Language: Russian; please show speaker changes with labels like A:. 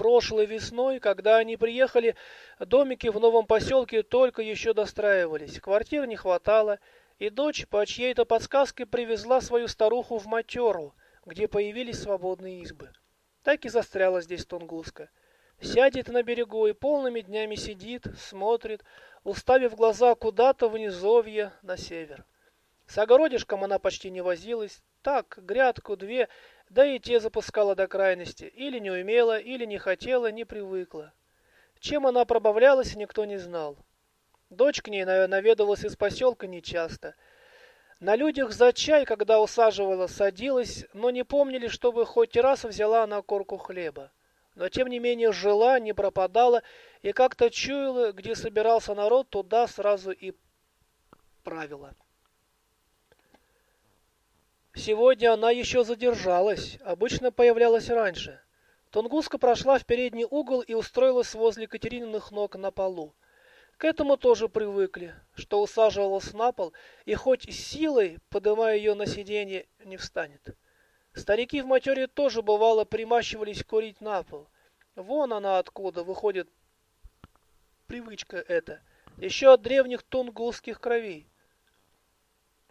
A: Прошлой весной, когда они приехали, домики в новом поселке только еще достраивались, квартир не хватало, и дочь по чьей-то подсказке привезла свою старуху в матеру, где появились свободные избы. Так и застряла здесь Тунгуска. Сядет на берегу и полными днями сидит, смотрит, уставив глаза куда-то в низовье на север. С огородишком она почти не возилась, так, грядку, две, да и те запускала до крайности. Или не умела, или не хотела, не привыкла. Чем она пробавлялась, никто не знал. Дочь к ней наведывалась из поселка нечасто. На людях за чай, когда усаживала, садилась, но не помнили, чтобы хоть раз взяла она корку хлеба. Но тем не менее жила, не пропадала и как-то чуяла, где собирался народ, туда сразу и правила. Сегодня она еще задержалась, обычно появлялась раньше. Тунгуска прошла в передний угол и устроилась возле Катерининых ног на полу. К этому тоже привыкли, что усаживалась на пол, и хоть силой, поднимая ее на сиденье, не встанет. Старики в матере тоже, бывало, примащивались курить на пол. Вон она откуда выходит привычка эта, еще от древних тунгусских кровей.